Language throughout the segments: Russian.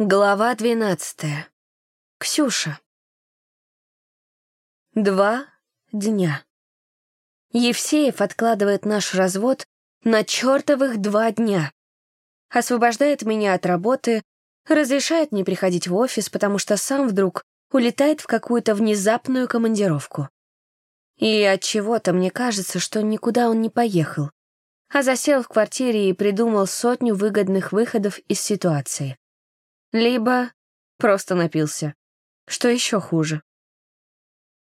Глава двенадцатая. Ксюша. Два дня. Евсеев откладывает наш развод на чертовых два дня. Освобождает меня от работы, разрешает не приходить в офис, потому что сам вдруг улетает в какую-то внезапную командировку. И от чего-то мне кажется, что никуда он не поехал, а засел в квартире и придумал сотню выгодных выходов из ситуации. Либо просто напился. Что еще хуже.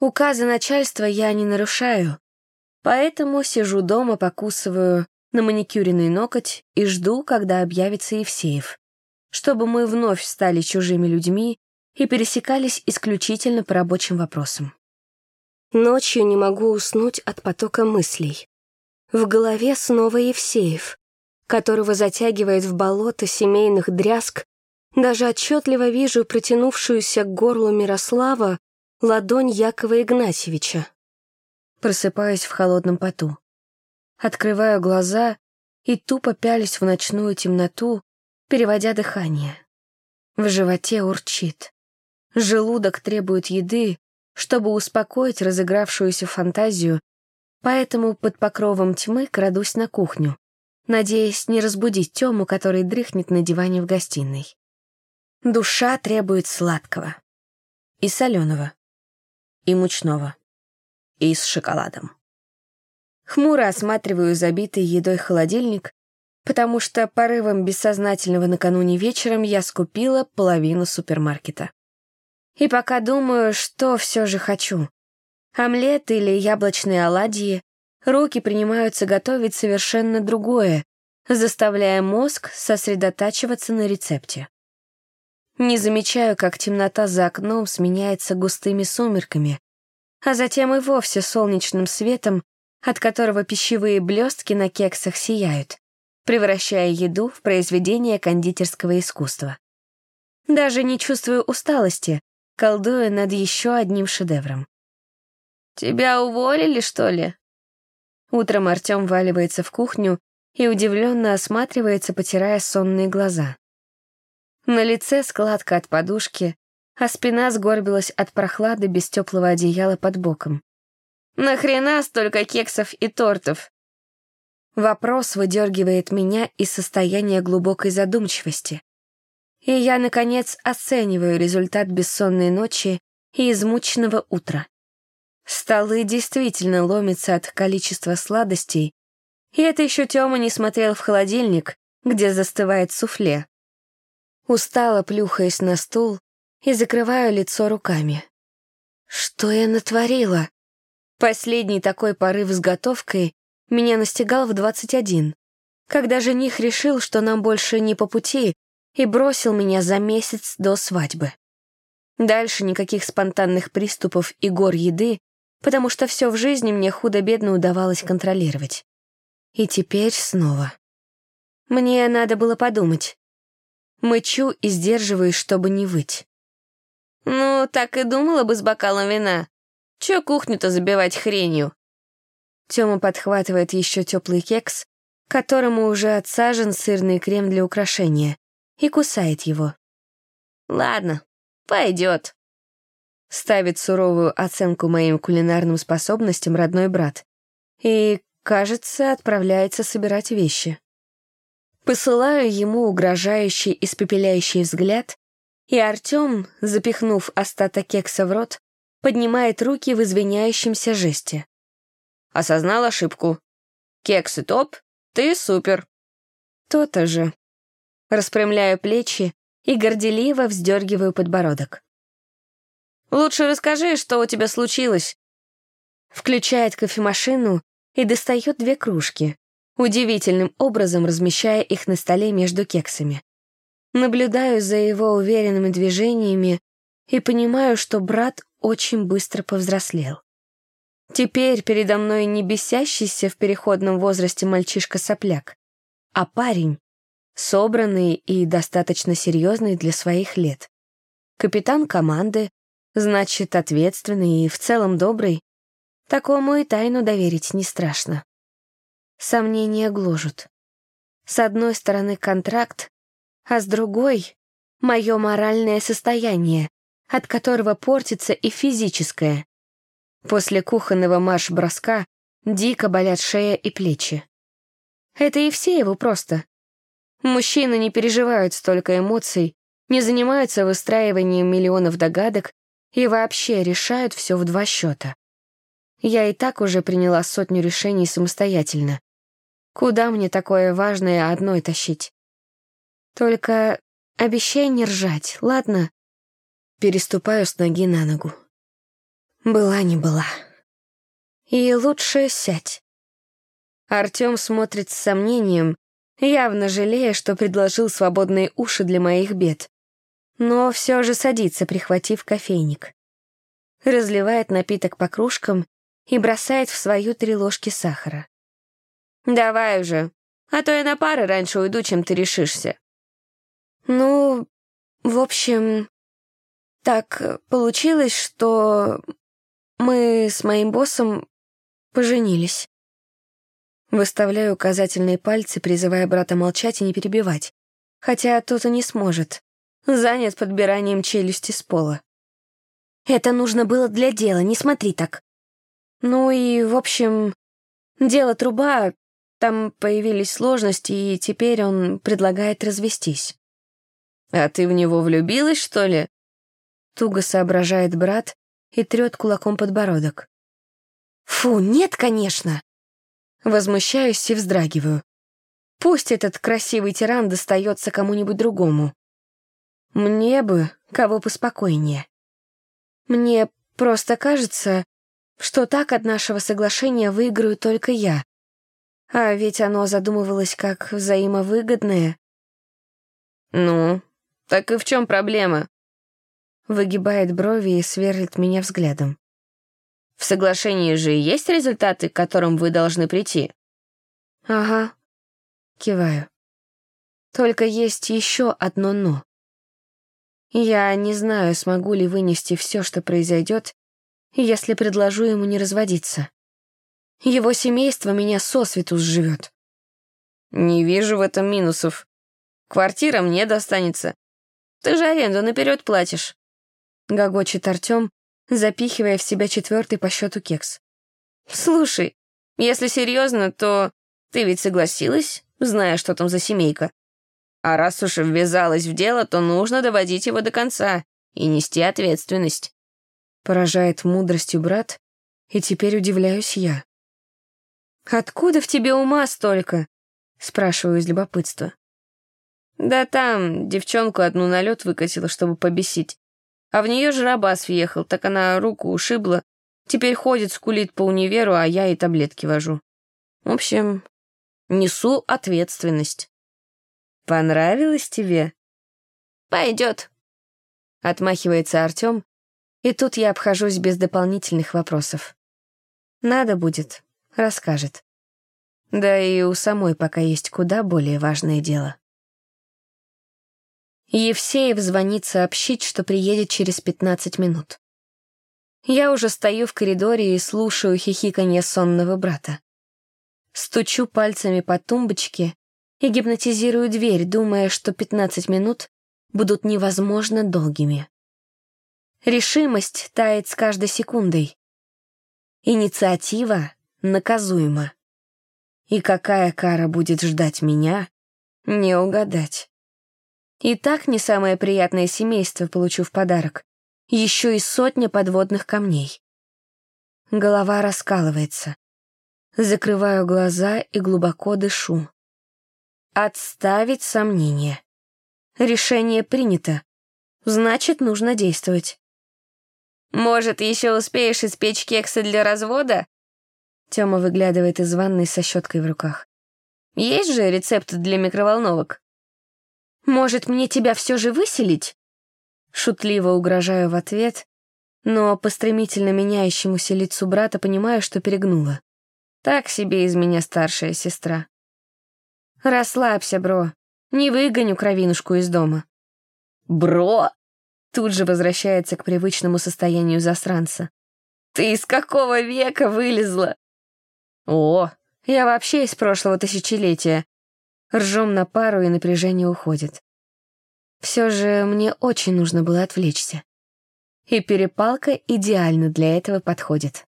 Указы начальства я не нарушаю, поэтому сижу дома, покусываю на маникюренный ноготь и жду, когда объявится Евсеев, чтобы мы вновь стали чужими людьми и пересекались исключительно по рабочим вопросам. Ночью не могу уснуть от потока мыслей. В голове снова Евсеев, которого затягивает в болото семейных дрязг даже отчетливо вижу протянувшуюся к горлу Мирослава ладонь Якова Игнатьевича. Просыпаюсь в холодном поту. Открываю глаза и тупо пялюсь в ночную темноту, переводя дыхание. В животе урчит. Желудок требует еды, чтобы успокоить разыгравшуюся фантазию, поэтому под покровом тьмы крадусь на кухню, надеясь не разбудить Тему, который дрыхнет на диване в гостиной. Душа требует сладкого. И соленого. И мучного. И с шоколадом. Хмуро осматриваю забитый едой холодильник, потому что порывом бессознательного накануне вечером я скупила половину супермаркета. И пока думаю, что все же хочу. Омлет или яблочные оладьи, руки принимаются готовить совершенно другое, заставляя мозг сосредотачиваться на рецепте. Не замечаю, как темнота за окном сменяется густыми сумерками, а затем и вовсе солнечным светом, от которого пищевые блестки на кексах сияют, превращая еду в произведение кондитерского искусства. Даже не чувствую усталости, колдуя над еще одним шедевром. «Тебя уволили, что ли?» Утром Артем валивается в кухню и удивленно осматривается, потирая сонные глаза. На лице складка от подушки, а спина сгорбилась от прохлады без теплого одеяла под боком. «Нахрена столько кексов и тортов?» Вопрос выдергивает меня из состояния глубокой задумчивости. И я, наконец, оцениваю результат бессонной ночи и измученного утра. Столы действительно ломятся от количества сладостей, и это еще Тёма не смотрел в холодильник, где застывает суфле. Устало плюхаясь на стул и закрываю лицо руками. Что я натворила? Последний такой порыв с готовкой меня настигал в 21, когда жених решил, что нам больше не по пути, и бросил меня за месяц до свадьбы. Дальше никаких спонтанных приступов и гор еды, потому что все в жизни мне худо-бедно удавалось контролировать. И теперь снова. Мне надо было подумать, Мычу и сдерживаюсь, чтобы не выть. «Ну, так и думала бы с бокалом вина. Чё кухню-то забивать хренью?» Тёма подхватывает еще теплый кекс, которому уже отсажен сырный крем для украшения, и кусает его. «Ладно, пойдет. Ставит суровую оценку моим кулинарным способностям родной брат. И, кажется, отправляется собирать вещи. Посылаю ему угрожающий испепеляющий взгляд, и Артем, запихнув остаток кекса в рот, поднимает руки в извиняющемся жесте. Осознал ошибку. Кексы топ, ты супер. То-то же. Распрямляю плечи и горделиво вздергиваю подбородок. «Лучше расскажи, что у тебя случилось». Включает кофемашину и достает две кружки, удивительным образом размещая их на столе между кексами. Наблюдаю за его уверенными движениями и понимаю, что брат очень быстро повзрослел. Теперь передо мной не бесящийся в переходном возрасте мальчишка-сопляк, а парень, собранный и достаточно серьезный для своих лет. Капитан команды, значит, ответственный и в целом добрый. Такому и тайну доверить не страшно. Сомнения гложут. С одной стороны контракт, а с другой — мое моральное состояние, от которого портится и физическое. После кухонного марш-броска дико болят шея и плечи. Это и все его просто. Мужчины не переживают столько эмоций, не занимаются выстраиванием миллионов догадок и вообще решают все в два счета. Я и так уже приняла сотню решений самостоятельно. Куда мне такое важное одной тащить? Только обещай не ржать, ладно? Переступаю с ноги на ногу. Была не была. И лучше сядь. Артём смотрит с сомнением, явно жалея, что предложил свободные уши для моих бед. Но все же садится, прихватив кофейник. Разливает напиток по кружкам и бросает в свою три ложки сахара. «Давай уже, а то я на пары раньше уйду, чем ты решишься». «Ну, в общем, так получилось, что мы с моим боссом поженились». Выставляю указательные пальцы, призывая брата молчать и не перебивать. Хотя тот и не сможет. Занят подбиранием челюсти с пола. Это нужно было для дела, не смотри так. Ну и, в общем, дело труба, там появились сложности, и теперь он предлагает развестись. «А ты в него влюбилась, что ли?» Туго соображает брат и трет кулаком подбородок. «Фу, нет, конечно!» Возмущаюсь и вздрагиваю. Пусть этот красивый тиран достается кому-нибудь другому. Мне бы кого поспокойнее. Мне просто кажется, что так от нашего соглашения выиграю только я. А ведь оно задумывалось как взаимовыгодное. «Ну, так и в чем проблема?» Выгибает брови и сверлит меня взглядом. В соглашении же есть результаты, к которым вы должны прийти?» «Ага», — киваю. «Только есть еще одно «но». Я не знаю, смогу ли вынести все, что произойдет, если предложу ему не разводиться. Его семейство меня сосвету сживет. Не вижу в этом минусов. Квартира мне достанется. Ты же аренду наперед платишь. Гогочет Артем, запихивая в себя четвертый по счету кекс. «Слушай, если серьезно, то ты ведь согласилась, зная, что там за семейка. А раз уж ввязалась в дело, то нужно доводить его до конца и нести ответственность». Поражает мудростью брат, и теперь удивляюсь я. «Откуда в тебе ума столько?» — спрашиваю из любопытства. «Да там девчонку одну на лед выкатила, чтобы побесить. А в нее Жиробас въехал, так она руку ушибла. Теперь ходит, скулит по универу, а я и таблетки вожу. В общем, несу ответственность. Понравилось тебе? Пойдет. Отмахивается Артем, и тут я обхожусь без дополнительных вопросов. Надо будет, расскажет. Да и у самой пока есть куда более важное дело. Евсеев звонит сообщить, что приедет через 15 минут. Я уже стою в коридоре и слушаю хихиканье сонного брата. Стучу пальцами по тумбочке и гипнотизирую дверь, думая, что 15 минут будут невозможно долгими. Решимость тает с каждой секундой. Инициатива наказуема. И какая кара будет ждать меня, не угадать. И так не самое приятное семейство получу в подарок. Еще и сотня подводных камней. Голова раскалывается. Закрываю глаза и глубоко дышу. Отставить сомнения. Решение принято. Значит, нужно действовать. «Может, еще успеешь испечь кексы для развода?» Тёма выглядывает из ванной со щеткой в руках. «Есть же рецепты для микроволновок?» Может, мне тебя все же выселить?» Шутливо угрожаю в ответ, но по стремительно меняющемуся лицу брата понимаю, что перегнула. Так себе из меня старшая сестра. «Расслабься, бро. Не выгоню кровинушку из дома». «Бро!» Тут же возвращается к привычному состоянию засранца. «Ты из какого века вылезла?» «О, я вообще из прошлого тысячелетия. Ржем на пару, и напряжение уходит. Все же мне очень нужно было отвлечься. И перепалка идеально для этого подходит.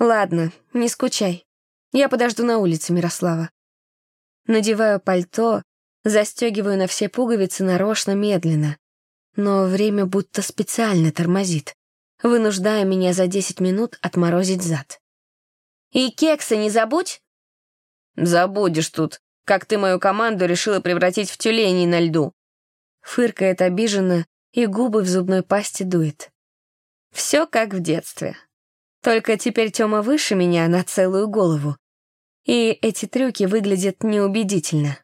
Ладно, не скучай. Я подожду на улице, Мирослава. Надеваю пальто, застегиваю на все пуговицы нарочно медленно, но время будто специально тормозит, вынуждая меня за 10 минут отморозить зад. «И кекса не забудь!» «Забудешь тут, как ты мою команду решила превратить в тюленей на льду!» Фыркает обиженно и губы в зубной пасте дует. Все как в детстве. Только теперь Тёма выше меня на целую голову. И эти трюки выглядят неубедительно.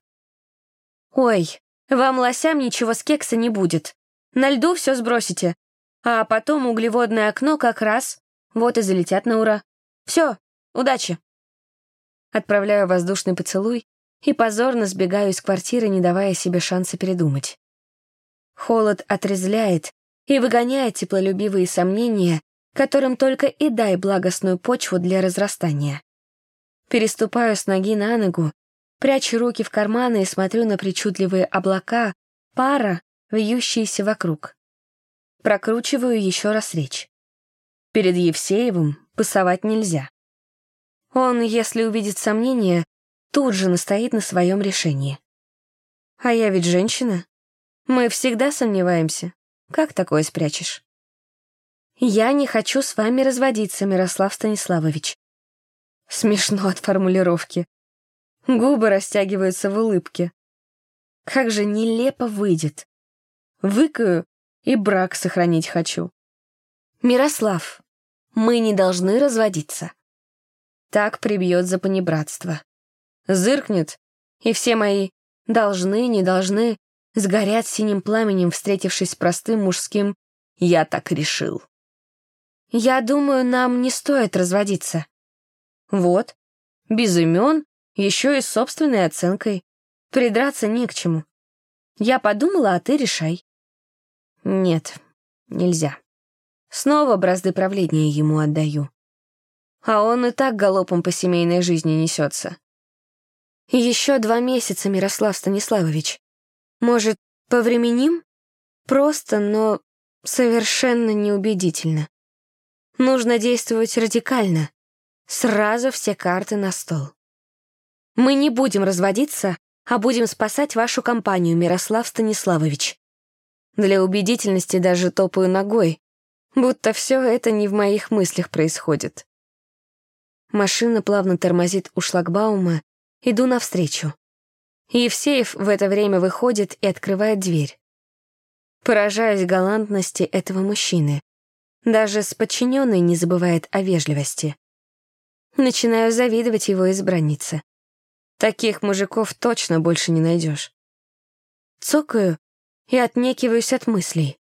«Ой, вам, лосям, ничего с кекса не будет. На льду все сбросите. А потом углеводное окно как раз. Вот и залетят на ура. Все, удачи!» Отправляю воздушный поцелуй и позорно сбегаю из квартиры, не давая себе шанса передумать. Холод отрезвляет и выгоняет теплолюбивые сомнения, которым только и дай благостную почву для разрастания. Переступаю с ноги на ногу, прячу руки в карманы и смотрю на причудливые облака, пара, вьющиеся вокруг. Прокручиваю еще раз речь. Перед Евсеевым пасовать нельзя. Он, если увидит сомнения, тут же настоит на своем решении. А я ведь женщина. Мы всегда сомневаемся. Как такое спрячешь? Я не хочу с вами разводиться, Мирослав Станиславович. Смешно от формулировки. Губы растягиваются в улыбке. Как же нелепо выйдет. Выкаю и брак сохранить хочу. Мирослав, мы не должны разводиться. Так прибьет за понебратство. Зыркнет, и все мои «должны, не должны» сгорят синим пламенем, встретившись с простым мужским «я так решил». Я думаю, нам не стоит разводиться. Вот, без имен, еще и с собственной оценкой. Придраться не к чему. Я подумала, а ты решай. Нет, нельзя. Снова бразды правления ему отдаю. А он и так галопом по семейной жизни несется. Еще два месяца, Мирослав Станиславович. Может, повременим? Просто, но совершенно неубедительно. Нужно действовать радикально. Сразу все карты на стол. Мы не будем разводиться, а будем спасать вашу компанию, Мирослав Станиславович. Для убедительности даже топаю ногой, будто все это не в моих мыслях происходит. Машина плавно тормозит у шлагбаума, иду навстречу. Евсеев в это время выходит и открывает дверь. Поражаюсь галантности этого мужчины. Даже с подчиненной не забывает о вежливости. Начинаю завидовать его избраннице. Таких мужиков точно больше не найдешь. Цокаю и отнекиваюсь от мыслей.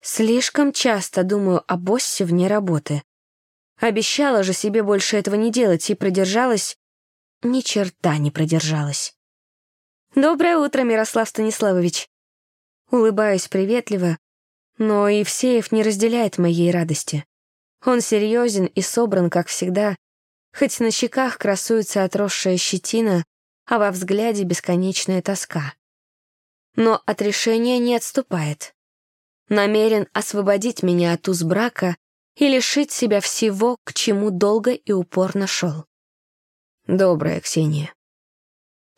Слишком часто думаю о боссе вне работы. Обещала же себе больше этого не делать и продержалась... Ни черта не продержалась. «Доброе утро, Мирослав Станиславович!» Улыбаюсь приветливо, но Евсеев не разделяет моей радости. Он серьезен и собран, как всегда, хоть на щеках красуется отросшая щетина, а во взгляде бесконечная тоска. Но от решения не отступает. Намерен освободить меня от уз брака и лишить себя всего, к чему долго и упорно шел. Добрая Ксения.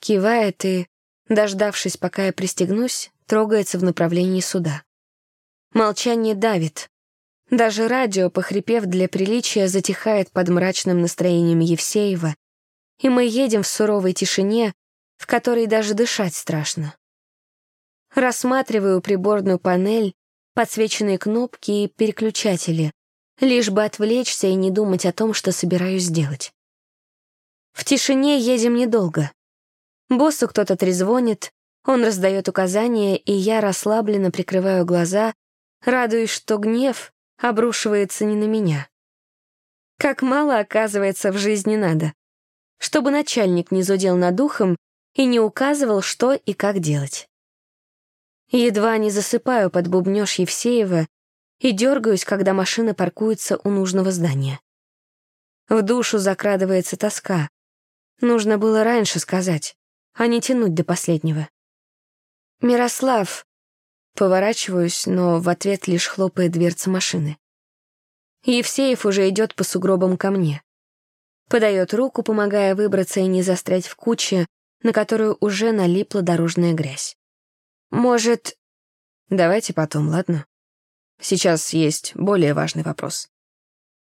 Кивает и дождавшись, пока я пристегнусь, трогается в направлении суда. Молчание давит. Даже радио, похрипев для приличия, затихает под мрачным настроением Евсеева, и мы едем в суровой тишине, в которой даже дышать страшно. Рассматриваю приборную панель, подсвеченные кнопки и переключатели, лишь бы отвлечься и не думать о том, что собираюсь сделать. В тишине едем недолго. Боссу кто-то трезвонит, он раздает указания, и я расслабленно прикрываю глаза, радуясь, что гнев обрушивается не на меня. Как мало, оказывается, в жизни надо. Чтобы начальник не зудел над ухом и не указывал, что и как делать. Едва не засыпаю под бубнёж Евсеева и дергаюсь, когда машина паркуется у нужного здания. В душу закрадывается тоска. Нужно было раньше сказать а не тянуть до последнего. «Мирослав, Поворачиваюсь, но в ответ лишь хлопает дверца машины. Евсеев уже идет по сугробам ко мне. Подает руку, помогая выбраться и не застрять в куче, на которую уже налипла дорожная грязь. «Может...» «Давайте потом, ладно? Сейчас есть более важный вопрос».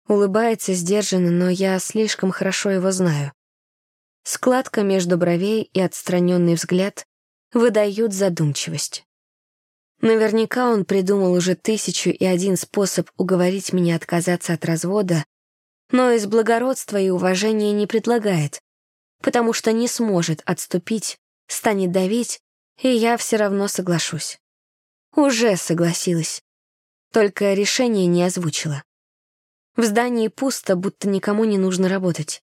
Улыбается сдержанно, но я слишком хорошо его знаю. Складка между бровей и отстраненный взгляд выдают задумчивость. Наверняка он придумал уже тысячу и один способ уговорить меня отказаться от развода, но из благородства и уважения не предлагает, потому что не сможет отступить, станет давить, и я все равно соглашусь. Уже согласилась, только решение не озвучила. В здании пусто, будто никому не нужно работать.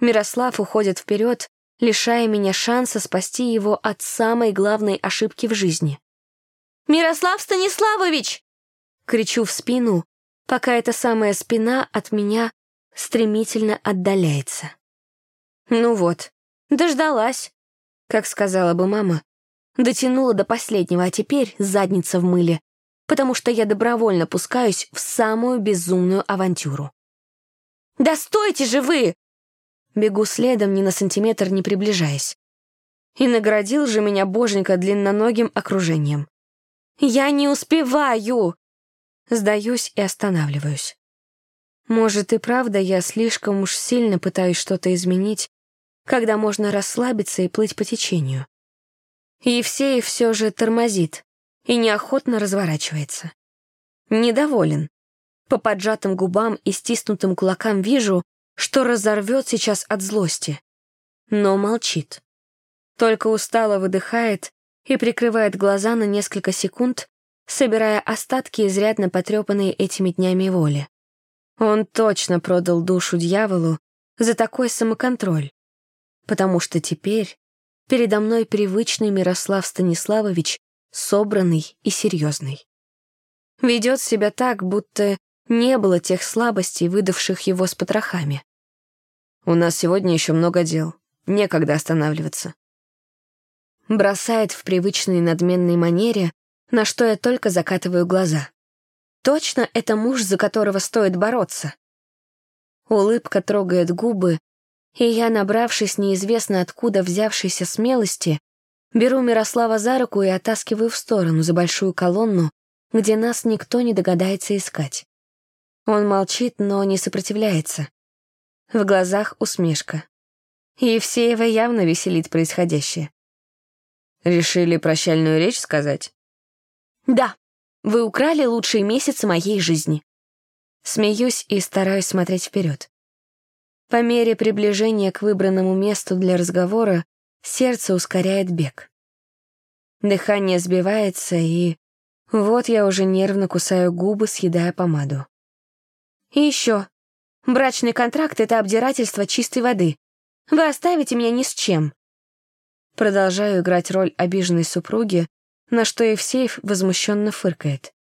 Мирослав уходит вперед, лишая меня шанса спасти его от самой главной ошибки в жизни. «Мирослав Станиславович!» Кричу в спину, пока эта самая спина от меня стремительно отдаляется. Ну вот, дождалась, как сказала бы мама. Дотянула до последнего, а теперь задница в мыле, потому что я добровольно пускаюсь в самую безумную авантюру. «Да стойте же вы!» Бегу следом, ни на сантиметр не приближаясь. И наградил же меня боженька длинноногим окружением. Я не успеваю!» Сдаюсь и останавливаюсь. Может, и правда я слишком уж сильно пытаюсь что-то изменить, когда можно расслабиться и плыть по течению. Евсеев все же тормозит и неохотно разворачивается. Недоволен. По поджатым губам и стиснутым кулакам вижу, что разорвет сейчас от злости. Но молчит. Только устало выдыхает и прикрывает глаза на несколько секунд, собирая остатки изрядно потрепанные этими днями воли. Он точно продал душу дьяволу за такой самоконтроль, потому что теперь передо мной привычный Мирослав Станиславович, собранный и серьезный. Ведет себя так, будто не было тех слабостей, выдавших его с потрохами. «У нас сегодня еще много дел. Некогда останавливаться бросает в привычной надменной манере, на что я только закатываю глаза. Точно это муж, за которого стоит бороться. Улыбка трогает губы, и я, набравшись неизвестно откуда взявшейся смелости, беру Мирослава за руку и оттаскиваю в сторону за большую колонну, где нас никто не догадается искать. Он молчит, но не сопротивляется. В глазах усмешка. Евсеева явно веселит происходящее. Решили прощальную речь сказать? Да, вы украли лучшие месяцы моей жизни. Смеюсь и стараюсь смотреть вперед. По мере приближения к выбранному месту для разговора сердце ускоряет бег. Дыхание сбивается, и вот я уже нервно кусаю губы, съедая помаду. И еще. Брачный контракт — это обдирательство чистой воды. Вы оставите меня ни с чем. Продолжаю играть роль обиженной супруги, на что Евсеев возмущенно фыркает.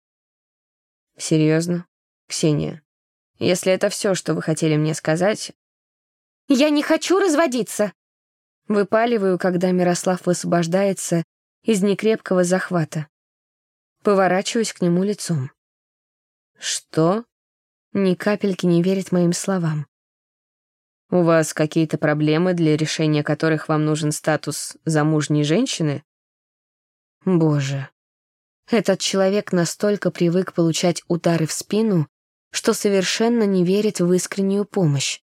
«Серьезно? Ксения, если это все, что вы хотели мне сказать...» «Я не хочу разводиться!» Выпаливаю, когда Мирослав высвобождается из некрепкого захвата. Поворачиваюсь к нему лицом. «Что?» Ни капельки не верит моим словам. У вас какие-то проблемы, для решения которых вам нужен статус замужней женщины? Боже. Этот человек настолько привык получать удары в спину, что совершенно не верит в искреннюю помощь.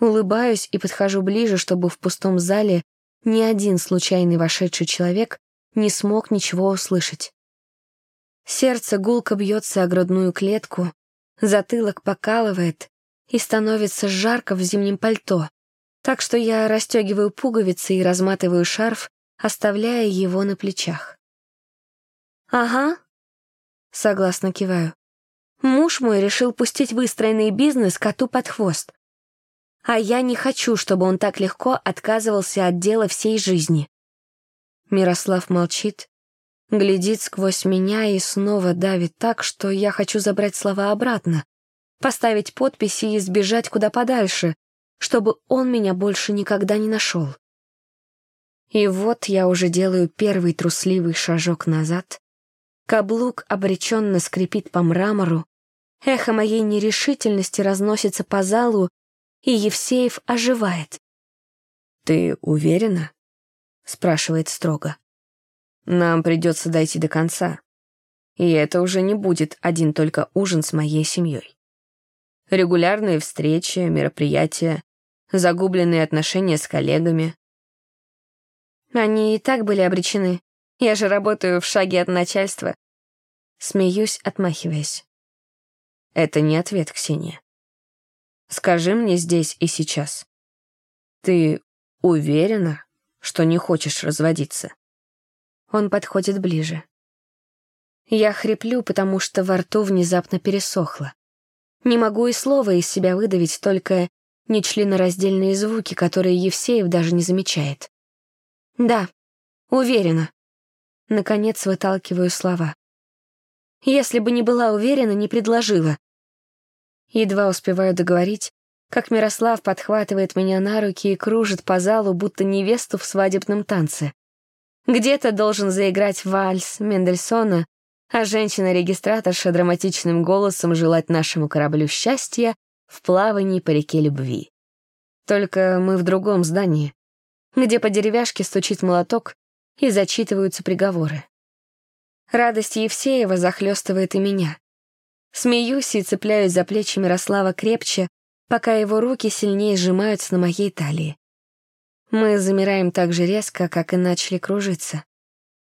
Улыбаюсь и подхожу ближе, чтобы в пустом зале ни один случайный вошедший человек не смог ничего услышать. Сердце гулко бьется о грудную клетку, затылок покалывает, и становится жарко в зимнем пальто, так что я расстегиваю пуговицы и разматываю шарф, оставляя его на плечах. «Ага», — согласно киваю. «Муж мой решил пустить выстроенный бизнес коту под хвост. А я не хочу, чтобы он так легко отказывался от дела всей жизни». Мирослав молчит, глядит сквозь меня и снова давит так, что я хочу забрать слова обратно, поставить подписи и сбежать куда подальше, чтобы он меня больше никогда не нашел. И вот я уже делаю первый трусливый шажок назад, Каблук обреченно скрипит по мрамору, эхо моей нерешительности разносится по залу, и Евсеев оживает. «Ты уверена?» — спрашивает строго. «Нам придется дойти до конца, и это уже не будет один только ужин с моей семьей. Регулярные встречи, мероприятия, загубленные отношения с коллегами. Они и так были обречены. Я же работаю в шаге от начальства. Смеюсь, отмахиваясь. Это не ответ, Ксения. Скажи мне здесь и сейчас. Ты уверена, что не хочешь разводиться? Он подходит ближе. Я хриплю, потому что во рту внезапно пересохло. Не могу и слова из себя выдавить, только нечленораздельные звуки, которые Евсеев даже не замечает. Да, уверена. Наконец выталкиваю слова. Если бы не была уверена, не предложила. Едва успеваю договорить, как Мирослав подхватывает меня на руки и кружит по залу, будто невесту в свадебном танце. Где-то должен заиграть вальс Мендельсона, а женщина-регистраторша драматичным голосом желать нашему кораблю счастья в плавании по реке любви. Только мы в другом здании, где по деревяшке стучит молоток и зачитываются приговоры. Радость Евсеева захлестывает и меня. Смеюсь и цепляюсь за плечи Мирослава крепче, пока его руки сильнее сжимаются на моей талии. Мы замираем так же резко, как и начали кружиться.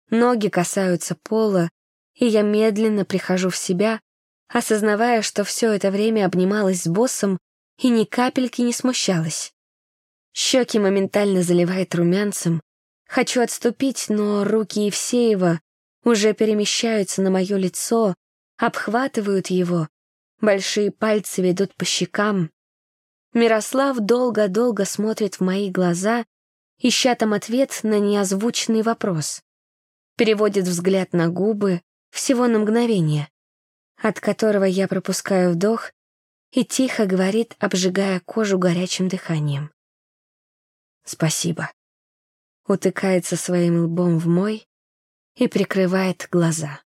Ноги касаются пола, и я медленно прихожу в себя, осознавая, что все это время обнималась с боссом и ни капельки не смущалась. Щеки моментально заливает румянцем. Хочу отступить, но руки Евсеева уже перемещаются на мое лицо, обхватывают его, большие пальцы ведут по щекам. Мирослав долго-долго смотрит в мои глаза, ища там ответ на неозвученный вопрос. Переводит взгляд на губы, всего на мгновение, от которого я пропускаю вдох и тихо говорит, обжигая кожу горячим дыханием. «Спасибо». Утыкается своим лбом в мой, и прикрывает глаза.